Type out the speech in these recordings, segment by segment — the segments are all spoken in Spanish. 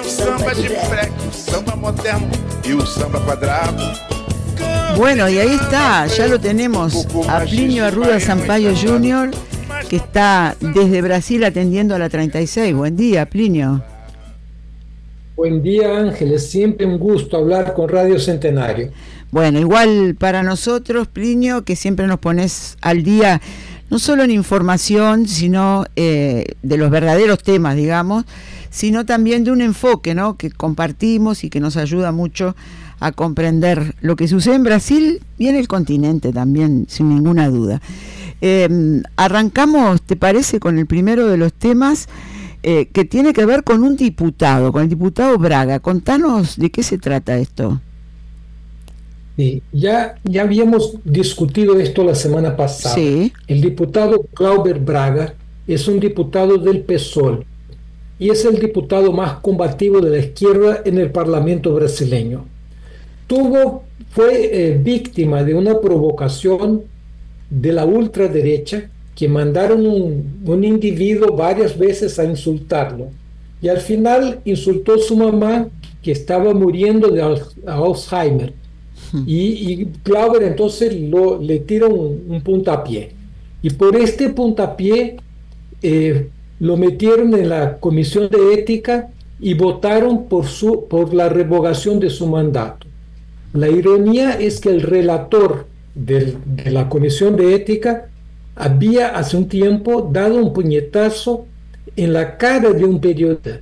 O samba de freque, o samba moderno e o samba quadrado. Bueno, y ahí está, ya lo tenemos a Plinio Arruda Sampaio Jr., que está desde Brasil atendiendo a la 36. Buen día, Plinio. Buen día Ángeles, siempre un gusto hablar con Radio Centenario. Bueno, igual para nosotros, Plinio, que siempre nos pones al día, no solo en información, sino eh, de los verdaderos temas, digamos, sino también de un enfoque, ¿no? Que compartimos y que nos ayuda mucho a comprender lo que sucede en Brasil y en el continente también, sin ninguna duda. Eh, arrancamos, ¿te parece, con el primero de los temas eh, que tiene que ver con un diputado, con el diputado Braga? Contanos de qué se trata esto. Sí, ya, ya habíamos discutido esto la semana pasada. Sí. El diputado Clauber Braga es un diputado del PSOL y es el diputado más combativo de la izquierda en el Parlamento brasileño. Tuvo, fue eh, víctima de una provocación de la ultraderecha que mandaron un, un individuo varias veces a insultarlo. Y al final insultó a su mamá que estaba muriendo de al- Alzheimer. Y, y Clauber entonces lo, le tira un, un puntapié. Y por este puntapié eh, lo metieron en la comisión de ética y votaron por, su, por la revocación de su mandato. La ironía es que el relator de la comisión de ética había hace un tiempo dado un puñetazo en la cara de un periodista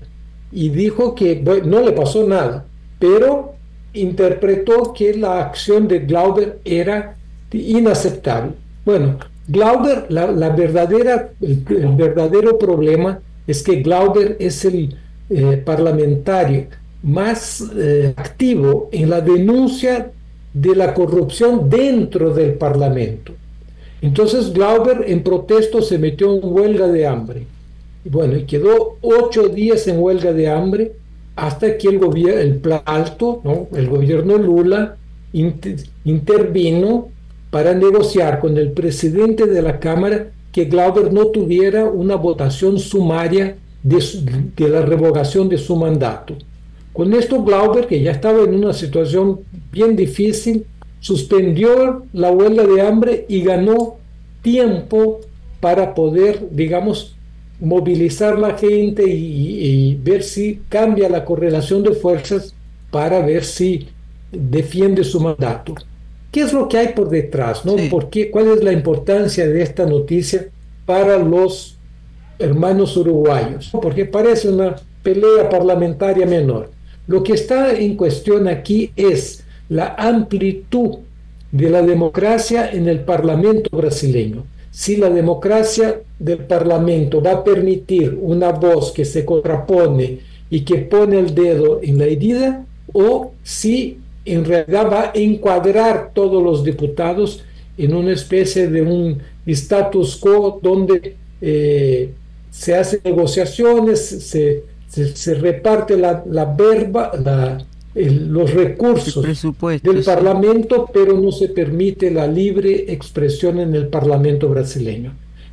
y dijo que no le pasó nada, pero interpretó que la acción de Glauber era inaceptable. Bueno, Glauber, la, verdadera, el, verdadero problema es que Glauber es el eh, parlamentario más eh, activo en la denuncia de la corrupción dentro del Parlamento. Entonces Glauber en protesto se metió en huelga de hambre. Bueno, y quedó ocho días en huelga de hambre hasta que el gobierno, el alto, ¿no? el gobierno Lula inter- intervino para negociar con el presidente de la Cámara que Glauber no tuviera una votación sumaria de, la revocación de su mandato. Con esto Glauber, que ya estaba en una situación bien difícil, suspendió la huelga de hambre y ganó tiempo para poder, digamos, movilizar la gente y ver si cambia la correlación de fuerzas para ver si defiende su mandato. ¿Qué es lo que hay por detrás? ¿no? Sí. ¿Por qué? ¿Cuál es la importancia de esta noticia para los hermanos uruguayos? Porque parece una pelea parlamentaria menor. Lo que está en cuestión aquí es la amplitud de la democracia en el Parlamento brasileño. Si la democracia del Parlamento va a permitir una voz que se contrapone y que pone el dedo en la herida, o si en realidad va a encuadrar todos los diputados en una especie de un status quo donde eh, se hacen negociaciones, se, se, se reparte la, la verba, la- el- los El recursos presupuesto. del. Parlamento, pero no se permite la libre expresión en el Parlamento brasileño.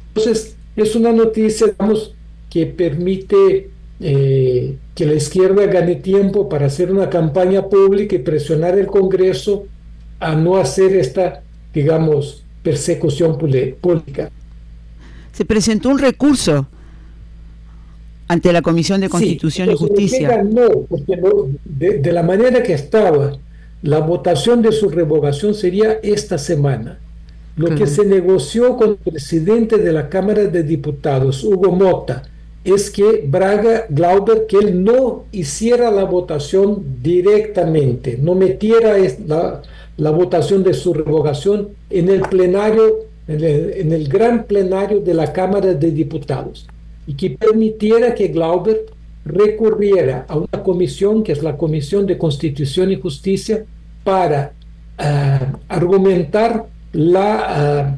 Entonces, es una noticia, digamos, que permite eh, que la izquierda gane tiempo para hacer una campaña pública y presionar el Congreso a no hacer esta, digamos, persecución pública. Se presentó un recurso ante la Comisión de Sí, Constitución y Justicia. No, porque no- de, de la manera que estaba, la votación de su revocación sería esta semana. Lo que se negoció con el presidente de la Cámara de Diputados, Hugo Mota, es que Braga Glauber, que él no hiciera la votación directamente, no metiera la, la votación de su revocación en el plenario, en el, gran plenario de la Cámara de Diputados, y que permitiera que Glauber recurriera a una comisión, que es la Comisión de Constitución y Justicia, para eh, argumentar la,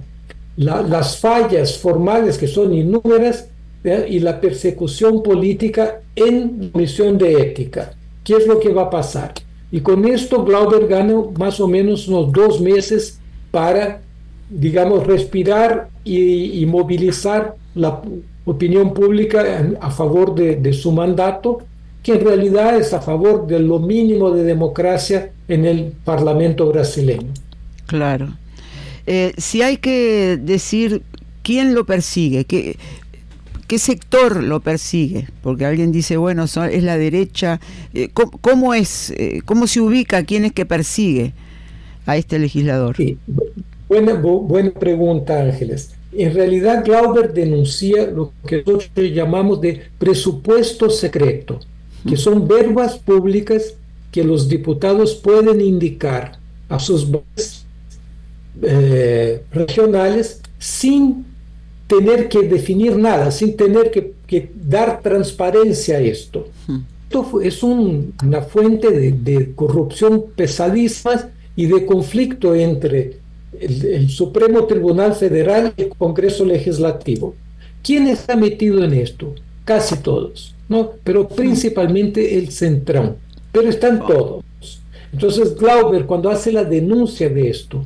eh, las fallas formales, que son innúmeras, y la persecución política en comisión de ética. ¿Qué es lo que va a pasar? Y con esto Glauber gana más o menos unos dos meses para, digamos, respirar y, movilizar la opinión pública a favor de, su mandato, que en realidad es a favor de lo mínimo de democracia en el Parlamento brasileño. Claro. Eh, si hay que decir quién lo persigue, que ¿Qué sector lo persigue? Porque alguien dice, bueno, es la derecha. Eh, ¿cómo, es, eh, ¿Cómo se ubica quién es que persigue a este legislador? Buena, buena pregunta, Ángeles. En realidad, Glauber denuncia lo que nosotros llamamos de presupuesto secreto, que son verbas públicas que los diputados pueden indicar a sus bases eh, regionales sin tener que definir nada, sin tener que, dar transparencia a esto. Hmm. Esto es una fuente de, corrupción pesadísima y de conflicto entre el, Supremo Tribunal Federal y el Congreso Legislativo. ¿Quién está metido en esto? Casi todos, ¿no? Pero principalmente el Centrón. Pero están todos. Entonces Glauber, cuando hace la denuncia de esto,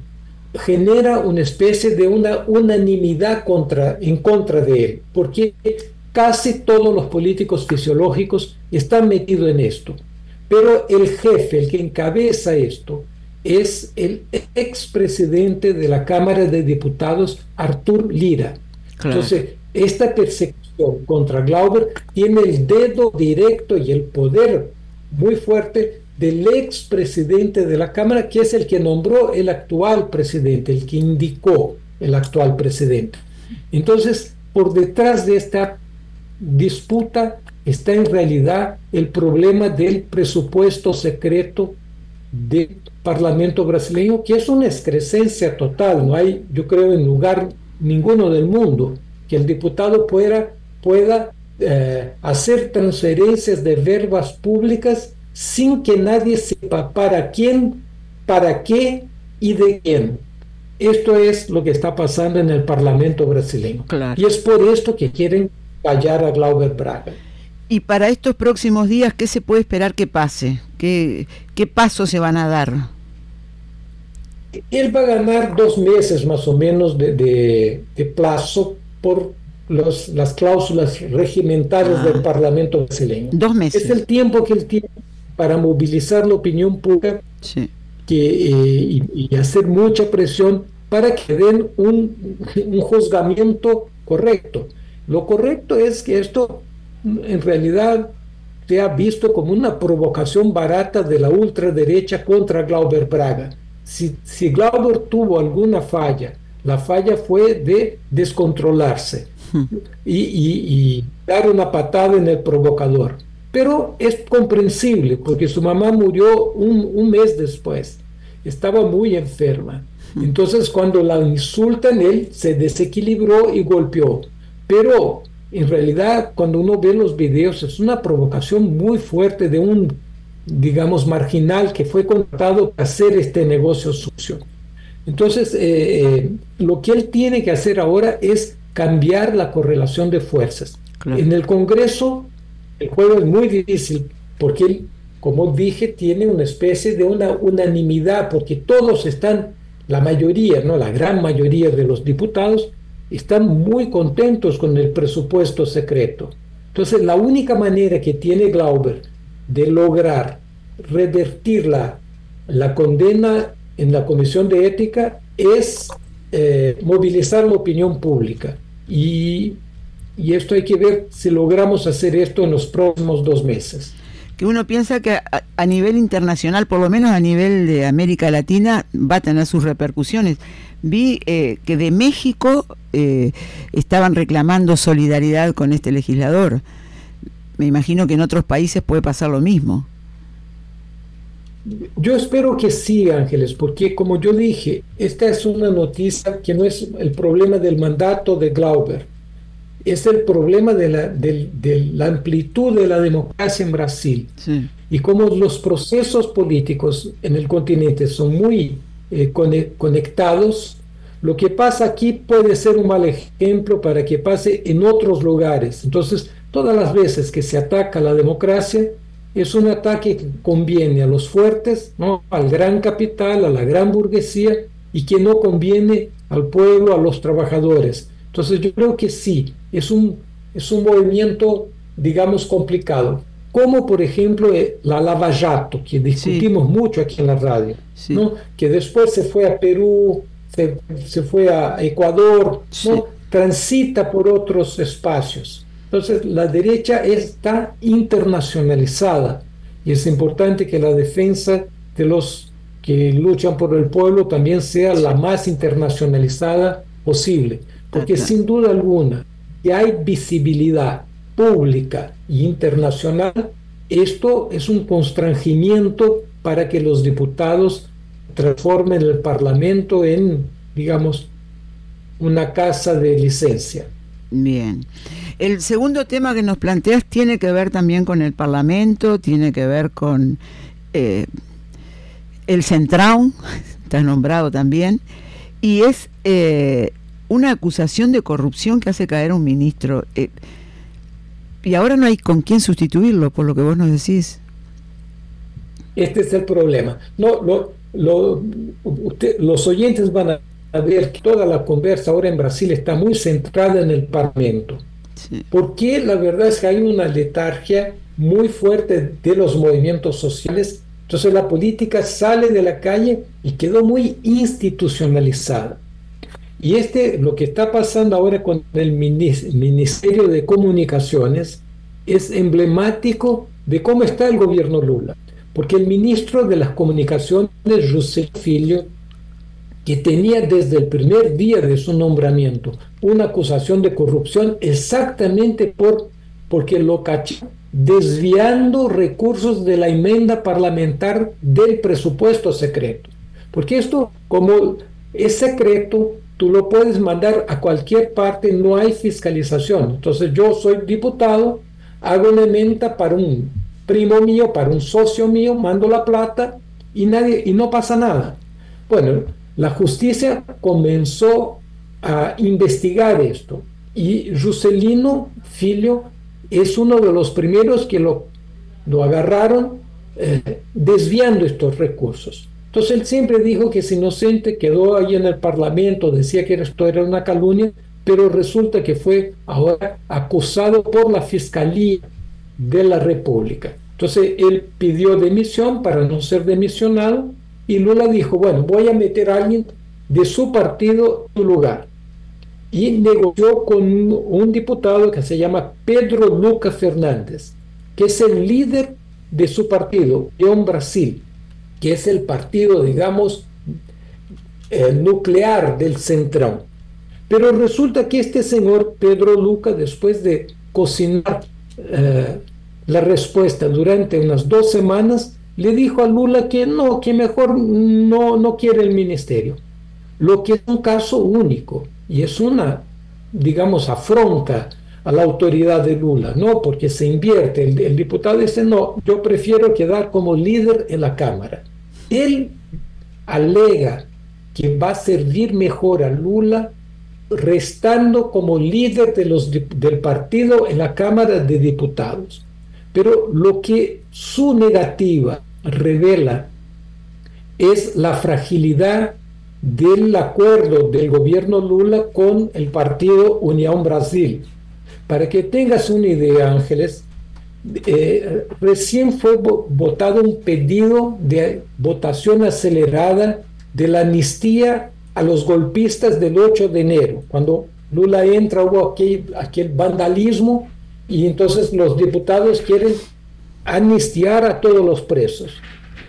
genera una especie de una unanimidad contra, en contra de él, porque casi todos los políticos fisiológicos están metidos en esto. Pero el jefe, el que encabeza esto, es el expresidente de la Cámara de Diputados, Artur Lira. Entonces, esta persecución contra Glauber tiene el dedo directo y el poder muy fuerte del ex presidente de la Cámara, que es el que nombró el actual presidente, el que indicó el actual presidente. Entonces, por detrás de esta disputa está en realidad el problema del presupuesto secreto del Parlamento brasileño, que es una excrescencia total. No hay, yo creo, en lugar ninguno del mundo que el diputado pueda, pueda eh, hacer transferencias de verbas públicas sin que nadie sepa para quién, para qué y de quién. Esto es lo que está pasando en el Parlamento brasileño. Y es por esto que quieren callar a Glauber Braga. Y para estos próximos días, ¿qué se puede esperar que pase? ¿Qué, qué pasos se van a dar? Él va a ganar dos meses más o menos de, plazo por los, las cláusulas regimentales del ah. Parlamento brasileño. Dos meses. Es el tiempo que él tiene para movilizar la opinión pública que, eh, y, hacer mucha presión para que den un, un juzgamiento correcto. Lo correcto es que esto en realidad se ha visto como una provocación barata de la ultraderecha contra Glauber Braga. Si, si Glauber tuvo alguna falla, la falla fue de descontrolarse hmm. y, y dar una patada en el provocador. Pero es comprensible porque su mamá murió un, mes después. Estaba muy enferma. Entonces cuando la insultan, él se desequilibró y golpeó. Pero en realidad cuando uno ve los videos es una provocación muy fuerte de un, digamos, marginal que fue contratado para hacer este negocio sucio. Entonces eh, eh, lo que él tiene que hacer ahora es cambiar la correlación de fuerzas. En el Congreso el juego es muy difícil porque como dije, tiene una especie de una unanimidad, porque todos están, la mayoría, no la gran mayoría de los diputados, están muy contentos con el presupuesto secreto. Entonces, la única manera que tiene Glauber de lograr revertir la, la condena en la Comisión de Ética es eh, movilizar la opinión pública. Y y esto hay que ver si logramos hacer esto en los próximos dos meses. Que uno piensa que a, nivel internacional, por lo menos a nivel de América Latina, va a tener sus repercusiones. Vi eh, que de México eh, estaban reclamando solidaridad con este legislador. Me imagino que en otros países puede pasar lo mismo. Yo espero que sí, Ángeles, porque como yo dije, esta es una noticia que no es el problema del mandato de Glauber es el problema de la, de, la amplitud de la democracia en Brasil y cómo los procesos políticos en el continente son muy eh, conectados. Lo que pasa aquí puede ser un mal ejemplo para que pase en otros lugares. Entonces, todas las veces que se ataca la democracia, es un ataque que conviene a los fuertes, ¿no? al gran capital, a la gran burguesía, y que no conviene al pueblo, a los trabajadores. Entonces yo creo que sí, es un, es un movimiento, digamos, complicado. Como por ejemplo eh, la Lava Jato, que discutimos mucho aquí en la radio, ¿no? que después se fue a Perú, se, se fue a Ecuador, ¿no? transita por otros espacios. Entonces la derecha está internacionalizada y es importante que la defensa de los que luchan por el pueblo también sea la más internacionalizada posible, porque sin duda alguna, si hay visibilidad pública e internacional, esto es un constrangimiento para que los diputados transformen el Parlamento en, digamos, una casa de licencia. Bien. El segundo tema que nos planteas tiene que ver también con el Parlamento, tiene que ver con eh, el Centraun, está nombrado también, y es eh, una acusación de corrupción que hace caer a un ministro. Eh, y ahora no hay con quién sustituirlo, por lo que vos nos decís. Este es el problema. No, lo, los oyentes van a ver que toda la conversa ahora en Brasil está muy centrada en el Parlamento. Porque la verdad es que hay una letargia muy fuerte de los movimientos sociales entonces la política sale de la calle y quedó muy institucionalizada. Y este, lo que está pasando ahora con el Ministerio de Comunicaciones es emblemático de cómo está el gobierno Lula. Porque el ministro de las Comunicaciones, José Filho, que tenía desde el primer día de su nombramiento una acusación de corrupción exactamente por, porque lo cachó desviando recursos de la enmienda parlamentar del presupuesto secreto. Porque esto, como es secreto, tú lo puedes mandar a cualquier parte, no hay fiscalización. Entonces yo soy diputado, hago una enmienda para un primo mío, para un socio mío, mando la plata y, nadie, y no pasa nada. Bueno, la justicia comenzó a investigar esto y Juscelino Filho es uno de los primeros que lo, lo agarraron eh, desviando estos recursos. Entonces él siempre dijo que es inocente, quedó ahí en el Parlamento, decía que esto era una calumnia, pero resulta que fue ahora acusado por la Fiscalía de la República. Entonces él pidió demisión para no ser demisionado y Lula dijo, bueno, voy a meter a alguien de su partido en su lugar y negoció con un diputado que se llama Pedro Lucas Fernández, que es el líder de su partido, León Brasil, que es el partido, digamos, nuclear del Centrón. Pero resulta que este señor Pedro Lucas, después de cocinar eh, la respuesta durante unas dos semanas, le dijo a Lula que no, que mejor no, no quiere el ministerio. Lo que es un caso único y es una, digamos, afronta a la autoridad de Lula, ¿no? Porque se invierte. El, diputado dice, no, yo prefiero quedar como líder en la Cámara. Él alega que va a servir mejor a Lula restando como líder del partido en la Cámara de Diputados. Pero lo que su negativa revela es la fragilidad del acuerdo del gobierno Lula con el partido Unión Brasil. Para que tengas una idea, Ángeles, eh, recién fue votado un pedido de votación acelerada de la amnistía a los golpistas del 8 de enero. Cuando Lula entra hubo aquel, aquel vandalismo y entonces los diputados quieren amnistiar a todos los presos.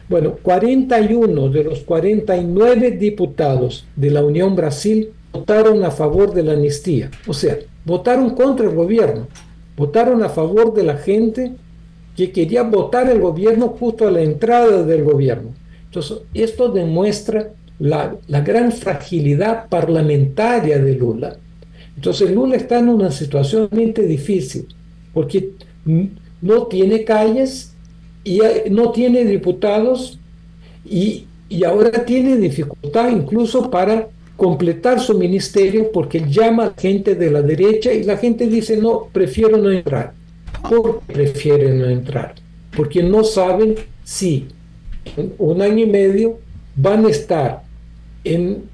Bueno, 41 de los 49 diputados de la Unión Brasil votaron a favor de la amnistía. O sea, votaron contra el gobierno. Votaron a favor de la gente que quería votar el gobierno justo a la entrada del gobierno. Entonces, esto demuestra la, la gran fragilidad parlamentaria de Lula. Entonces Lula está en una situación difícil, porque no tiene calles y no tiene diputados y, y ahora tiene dificultad incluso para completar su ministerio porque llama a gente de la derecha y la gente dice, no, prefiero no entrar. ¿Por qué prefieren no entrar? Porque no saben si en un año y medio van a estar en,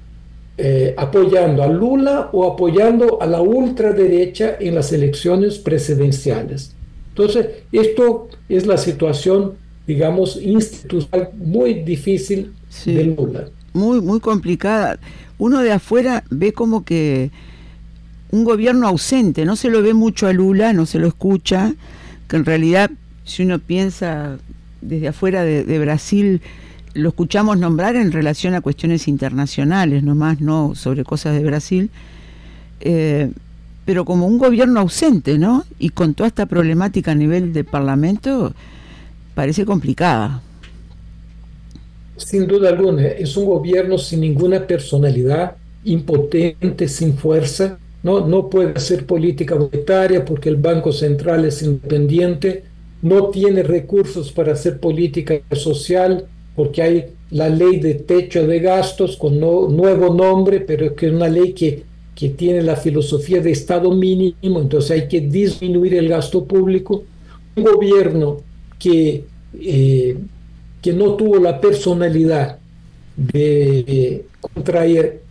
eh, apoyando a Lula o apoyando a la ultraderecha en las elecciones presidenciales. Entonces, esto es la situación, digamos, institucional muy difícil de Lula. Muy, muy complicada. Uno de afuera ve como que un gobierno ausente, no se lo ve mucho a Lula, no se lo escucha, que en realidad, si uno piensa desde afuera de, Brasil, lo escuchamos nombrar en relación a cuestiones internacionales, nomás no sobre cosas de Brasil. Eh, pero como un gobierno ausente, ¿no? Y con toda esta problemática a nivel de Parlamento, parece complicada. Sin duda alguna, es un gobierno sin ninguna personalidad, impotente, sin fuerza, no, no puede hacer política monetaria porque el Banco Central es independiente, no tiene recursos para hacer política social porque hay la ley de techo de gastos con nuevo nombre, pero que es una ley que que tiene la filosofía de Estado mínimo, entonces hay que disminuir el gasto público. Un gobierno que, eh, que no tuvo la personalidad de contraer,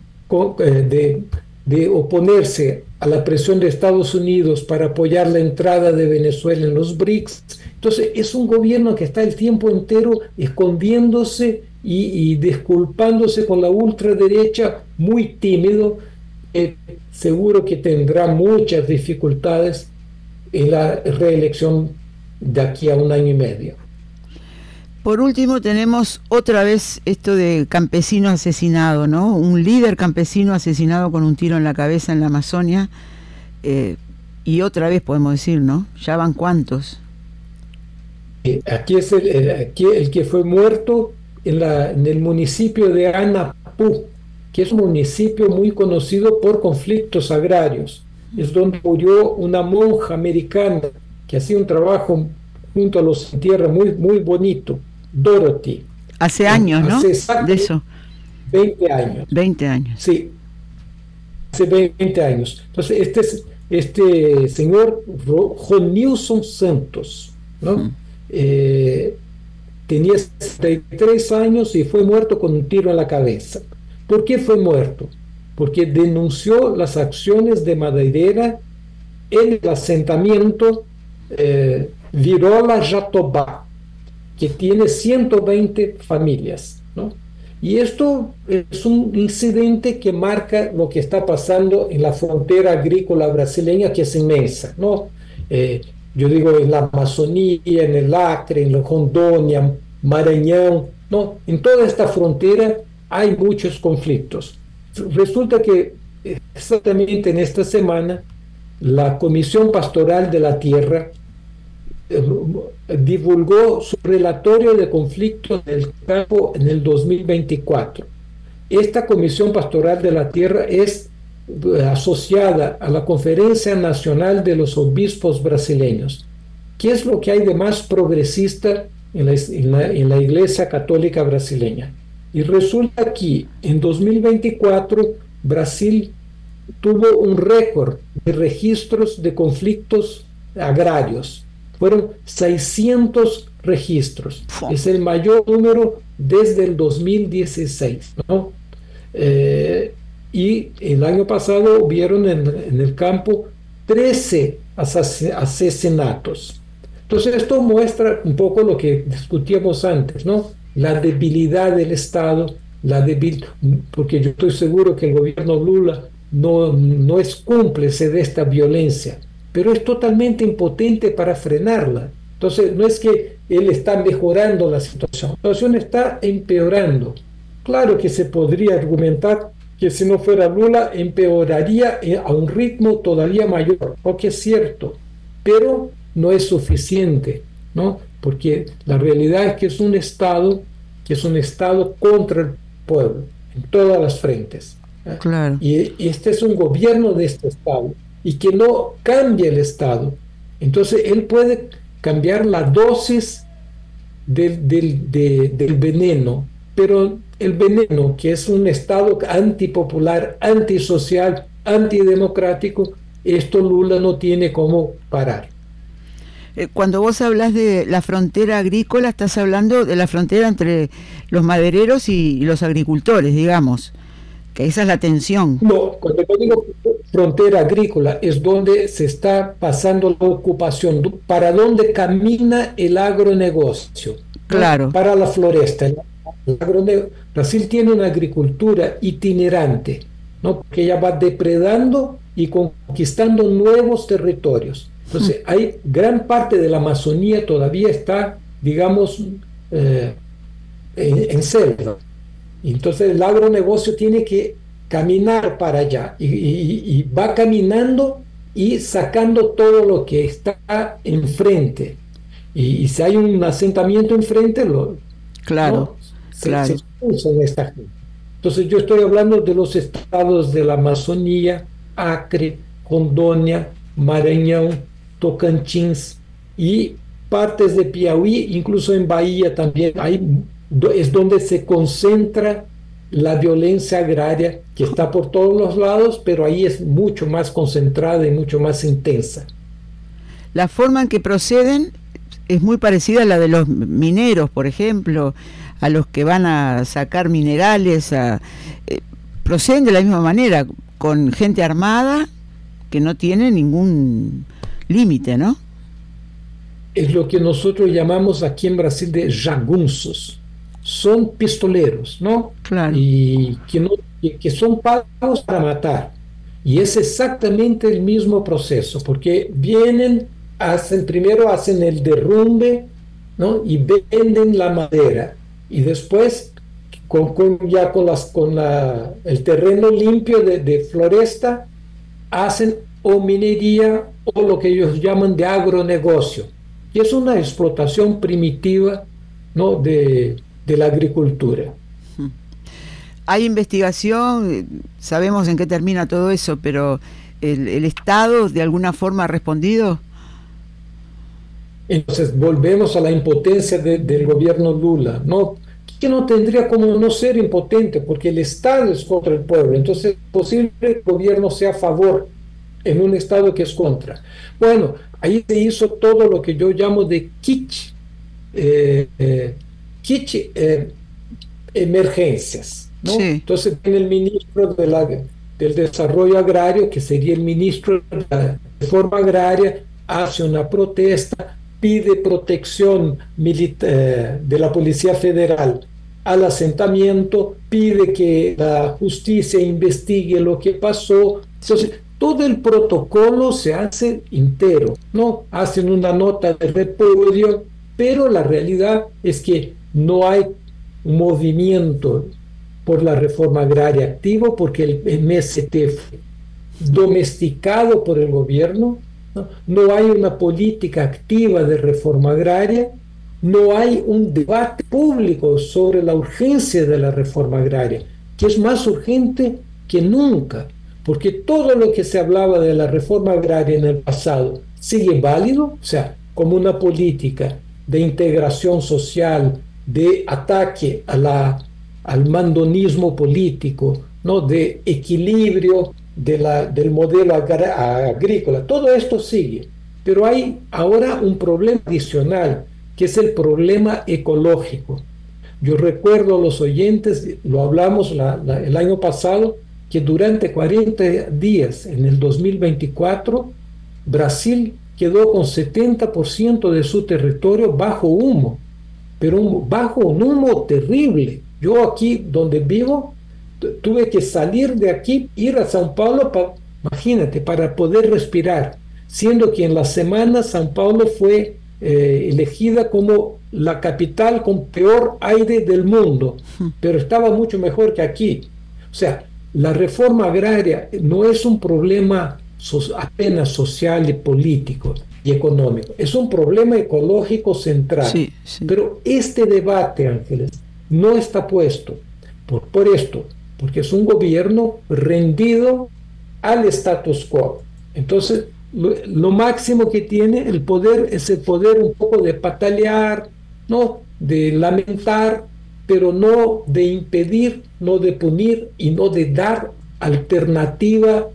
eh, de, de oponerse a la presión de Estados Unidos para apoyar la entrada de Venezuela en los BRICS. Entonces es un gobierno que está el tiempo entero escondiéndose y, y disculpándose con la ultraderecha, muy tímido, seguro que tendrá muchas dificultades en la reelección de aquí a un año y medio. Por último, tenemos otra vez esto de campesino asesinado, ¿no? Un líder campesino asesinado con un tiro en la cabeza en la Amazonia. Eh, y otra vez podemos decir, ¿no? Ya van cuántos. Aquí es el, aquí el que fue muerto en, la, en el municipio de Anapú, que es un municipio muy conocido por conflictos agrarios. Es donde murió una monja americana que hacía un trabajo junto a los tierra muy, muy bonito, Dorothy. Hace años, ¿no? de eso. 20 años. 20 años. Sí. Hace 20 años. Entonces, este, este señor, Ron Nilson Santos, ¿no? Eh, tenía 63 años y fue muerto con un tiro en la cabeza. ¿Por qué fue muerto? Porque denunció las acciones de Madeira en el asentamiento eh, Virola Jatobá, que tiene 120 familias. Y esto es un incidente que marca lo que está pasando en la frontera agrícola brasileña, que es inmensa. ¿no? Eh, yo digo en la Amazonía, en el Acre, en Rondônia, Maranhão, ¿no? en toda esta frontera hay muchos conflictos. Resulta que exactamente en esta semana la Comisión Pastoral de la Tierra divulgó su relatorio de conflictos del campo en el 2024. Esta Comisión Pastoral de la Tierra es eh, asociada a la Conferencia Nacional de los Obispos Brasileños. ¿Qué es lo que hay de más progresista en la Iglesia Católica Brasileña? Y resulta que en 2024 Brasil tuvo un récord de registros de conflictos agrarios. Fueron 600 registros. Es el mayor número desde el 2016. Eh, y el año pasado hubieron en, en el campo 13 asesinatos. Entonces esto muestra un poco lo que discutíamos antes, ¿no? la debilidad del Estado, la debil porque yo estoy seguro que el gobierno Lula no, no es cómplice de esta violencia, pero es totalmente impotente para frenarla. Entonces, no es que él está mejorando la situación, la situación está empeorando. Claro que se podría argumentar que si no fuera Lula empeoraría a un ritmo todavía mayor, lo que es cierto, pero no es suficiente, ¿no? porque la realidad es que es un Estado que es un Estado contra el pueblo, en todas las frentes. Claro. Y, este es un gobierno de este Estado y que no cambia el Estado. Entonces él puede cambiar la dosis del, del veneno, pero el veneno, que es un Estado antipopular, antisocial, antidemocrático, esto Lula no tiene cómo parar. Eh, cuando vos hablas de la frontera agrícola, estás hablando de la frontera entre los madereros y, los agricultores, digamos, que esa es la tensión. No, cuando yo digo frontera agrícola es donde se está pasando la ocupación, para dónde camina el agronegocio. Claro. Para la floresta. Brasil tiene una agricultura itinerante, ¿no? que ya va depredando y conquistando nuevos territorios. Entonces, hay gran parte de la Amazonía todavía está, digamos, eh, en, selva. Entonces, el agronegocio tiene que caminar para allá y, va caminando y sacando todo lo que está enfrente. Y, si hay un asentamiento enfrente, lo, claro, claro. se esta gente. Entonces, yo estoy hablando de los estados de la Amazonía, Acre, Rondônia, Maranhão, Tocantins y partes de Piauí, incluso en Bahía también, ahí es donde se concentra la violencia agraria que está por todos los lados, pero ahí es mucho más concentrada y mucho más intensa. La forma en que proceden es muy parecida a la de los mineros, por ejemplo, a los que van a sacar minerales, eh, proceden de la misma manera, con gente armada que no tiene ningún límite, ¿no? Es lo que nosotros llamamos aquí en Brasil de jagunzos. Son pistoleros, ¿no? Claro. Y que, no, que son pagos para matar. Y es exactamente el mismo proceso, porque vienen, hacen, primero hacen el derrumbe, ¿no? Y venden la madera. Y después, con, ya con, las, con la, el terreno limpio de, de floresta, hacen o minería o lo que ellos llaman de agronegocio. Y es una explotación primitiva ¿no? de, la agricultura. Hay investigación, sabemos en qué termina todo eso, pero ¿el, Estado de alguna forma ha respondido? Entonces volvemos a la impotencia del gobierno Lula, ¿no? que no tendría como no ser impotente, porque el Estado es contra el pueblo, entonces es posible que el gobierno sea a favor en un estado que es contra. Bueno, ahí se hizo todo lo que yo llamo de kitsch, eh, eh, eh emergencias. ¿no? Entonces viene el ministro de la, del Desarrollo Agrario, que sería el ministro de la Reforma Agraria, hace una protesta, pide protección eh, de la Policía Federal al asentamiento, pide que la justicia investigue lo que pasó. Entonces, todo el protocolo se hace entero, ¿no? Hacen una nota de repudio, pero la realidad es que no hay movimiento por la reforma agraria activo porque el MST fue domesticado por el gobierno, ¿no? no hay una política activa de reforma agraria, no hay un debate público sobre la urgencia de la reforma agraria, que es más urgente que nunca porque todo lo que se hablaba de la reforma agraria en el pasado sigue válido, o sea, como una política de integración social, de ataque a la, al mandonismo político, ¿no? de equilibrio de la, del modelo agrícola. Todo esto sigue, pero hay ahora un problema adicional, que es el problema ecológico. Yo recuerdo a los oyentes, lo hablamos el año pasado, que durante 40 días en el 2024 Brasil quedó con 70% de su territorio bajo humo, pero bajo un humo terrible. Yo aquí donde vivo tuve que salir de aquí, ir a São Paulo, imagínate, para poder respirar, siendo que en la semana São Paulo fue eh, elegida como la capital con peor aire del mundo, pero estaba mucho mejor que aquí. O sea, la reforma agraria no es un problema apenas social y político y económico, es un problema ecológico central. Pero este debate, Ángeles, no está puesto por, por esto, porque es un gobierno rendido al status quo. Entonces, lo, máximo que tiene el poder es el poder un poco de patalear, ¿no? de lamentar, pero no de impedir, no de punir y no de dar alternativa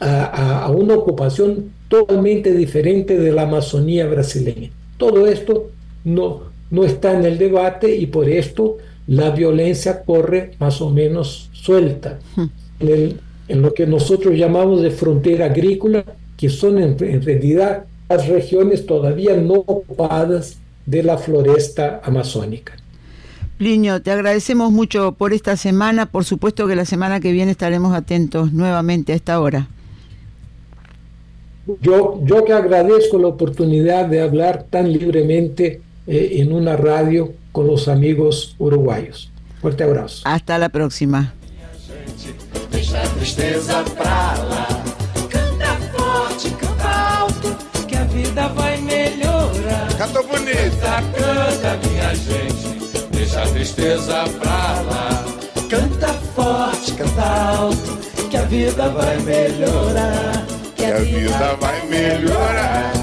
a, a una ocupación totalmente diferente de la Amazonía brasileña. Todo esto no, no está en el debate y por esto la violencia corre más o menos suelta. Hmm. En, en lo que nosotros llamamos de frontera agrícola, que son en, realidad las regiones todavía no ocupadas de la floresta amazónica. Plinio, te agradecemos mucho por esta semana. Por supuesto que la semana que viene estaremos atentos nuevamente a esta hora. Yo, yo que agradezco la oportunidad de hablar tan libremente eh, en una radio con los amigos uruguayos. Fuerte abrazo. Hasta la próxima. vida vai melhorar. Canta bonito. Canta, canta, minha gente, deixa a tristeza pra lá. Canta forte, canta alto, que a vida vai melhorar. Que a, vida vai melhorar.